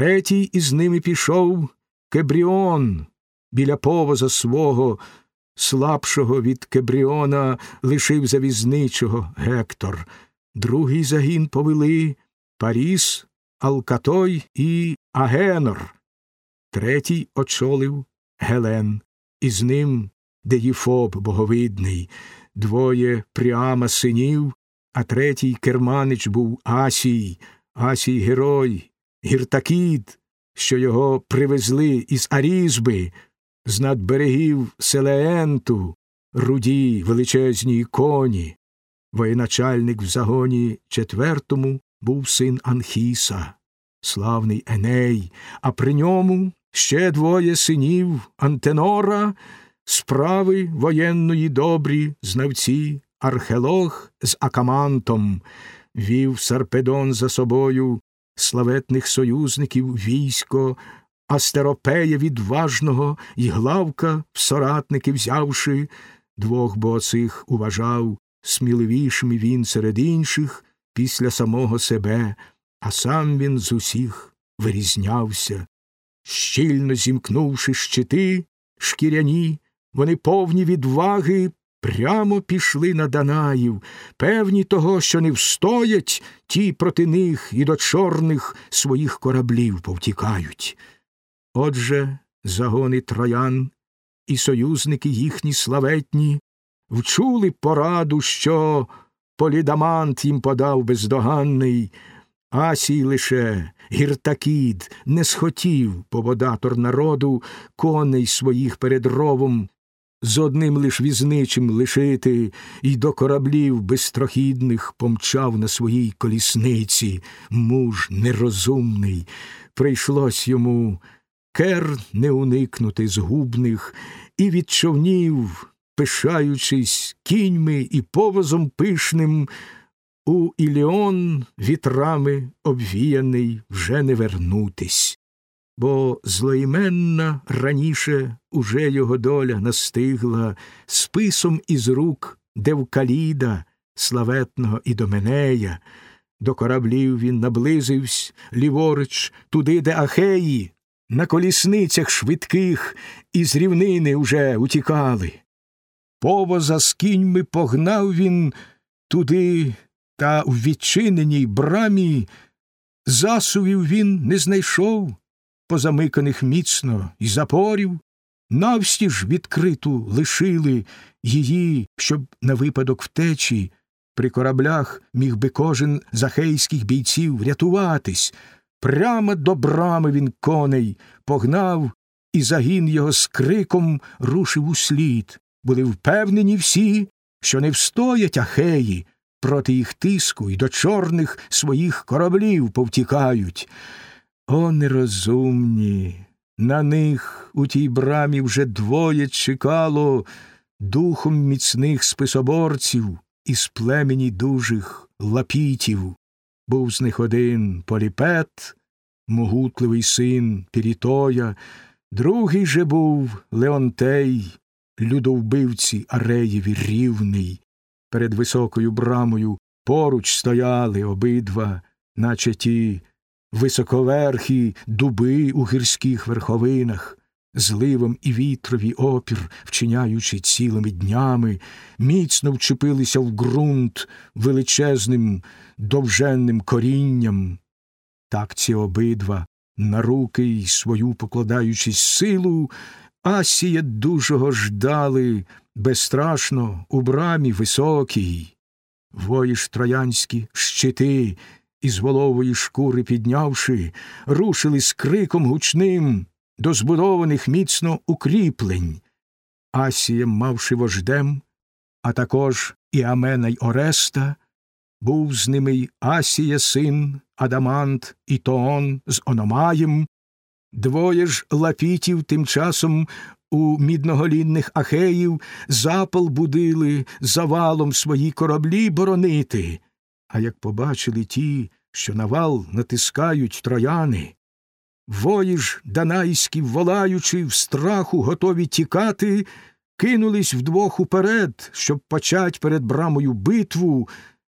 Третій із ними пішов Кебріон біля повоза свого, слабшого від Кебріона лишив завізничого Гектор. Другий загін повели Паріс, Алкатой і Агенор. Третій очолив Гелен, і з ним Деїфоб боговидний, двоє пряма синів, а третій керманич був Асій, Асій герой, гіртакід, що його привезли із Арізби, з над берегів Селеенту, руді величезні коні. Воєначальник в загоні четвертому був син Анхіса, славний Еней, а при ньому ще двоє синів Антенора, справи воєнної добрі знавці, архелог з Акамантом, вів Сарпедон за собою славетних союзників військо, Астеропея відважного і Главка в соратники взявши, двох бо цих уважав сміливішим він серед інших після самого себе, а сам він з усіх вирізнявся. Щільно зімкнувши щити, шкіряні, вони повні відваги прямо пішли на Данаїв, певні того, що не встоять ті проти них і до чорних своїх кораблів повтікають. Отже, загони троян і союзники їхні славетні вчули пораду, що полідамант їм подав бездоганний, Асій лише гіртакід не схотів поводатор народу коней своїх перед ровом з одним лиш візничим лишити, і до кораблів безстрохідних помчав на своїй колісниці, муж нерозумний. Прийшлось йому кер не уникнути згубних, і від човнів, пишаючись кіньми і повозом пишним, у Іліон вітрами обвіяний вже не вернутись бо злоіменна раніше уже його доля настигла списом із рук Девкаліда, славетного Ідоменея. До кораблів він наблизився ліворуч, туди, де Ахеї, на колісницях швидких із рівнини уже утікали. Повоза з кіньми погнав він туди, та в відчиненій брамі засувів він не знайшов, позамиканих міцно і запорів, навстіж відкриту лишили її, щоб на випадок втечі при кораблях міг би кожен з ахейських бійців врятуватись. Прямо до брами він коней погнав, і загін його з криком рушив у слід. Були впевнені всі, що не встоять ахеї проти їх тиску і до чорних своїх кораблів повтікають. О, нерозумні! На них у тій брамі вже двоє чекало духом міцних списоборців із племені дужих лапітів. Був з них один поліпет, могутливий син Пірітоя, другий же був Леонтей, людовбивці Ареєві рівний. Перед високою брамою поруч стояли обидва, наче ті високоверхі дуби у гірських верховинах, зливом і вітрові опір, вчиняючи цілими днями, міцно вчепилися в ґрунт величезним довженним корінням. Так ці обидва, на руки й свою покладаючись силу, Асія дужого ждали безстрашно у брамі високій. Вої ж троянські щити із волової шкури піднявши, рушили з криком гучним до збудованих міцно укріплень. Асія, мавши вождем, а також і Амена й Ореста, був з ними й Асія син, Адамант і Тоон з Ономаєм, двоє ж лапітів тим часом у мідноголінних ахеїв запал будили завалом свої кораблі боронити. А як побачили ті, що на вал натискають трояни, вої ж данайські, волаючи, в страху готові тікати, кинулись вдвох уперед, щоб почать перед брамою битву,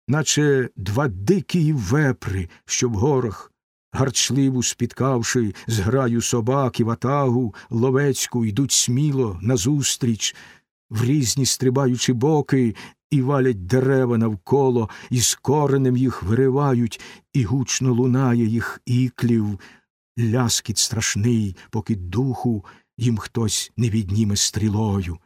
наче два дикі вепри, що в горах гарчливу спіткавши зграю собак і ватагу, ловецьку йдуть сміло назустріч, в різні стрибаючи боки, і валять дерева навколо, і з коренем їх виривають, і гучно лунає їх іклів, ляскіт страшний, поки духу їм хтось не відніме стрілою.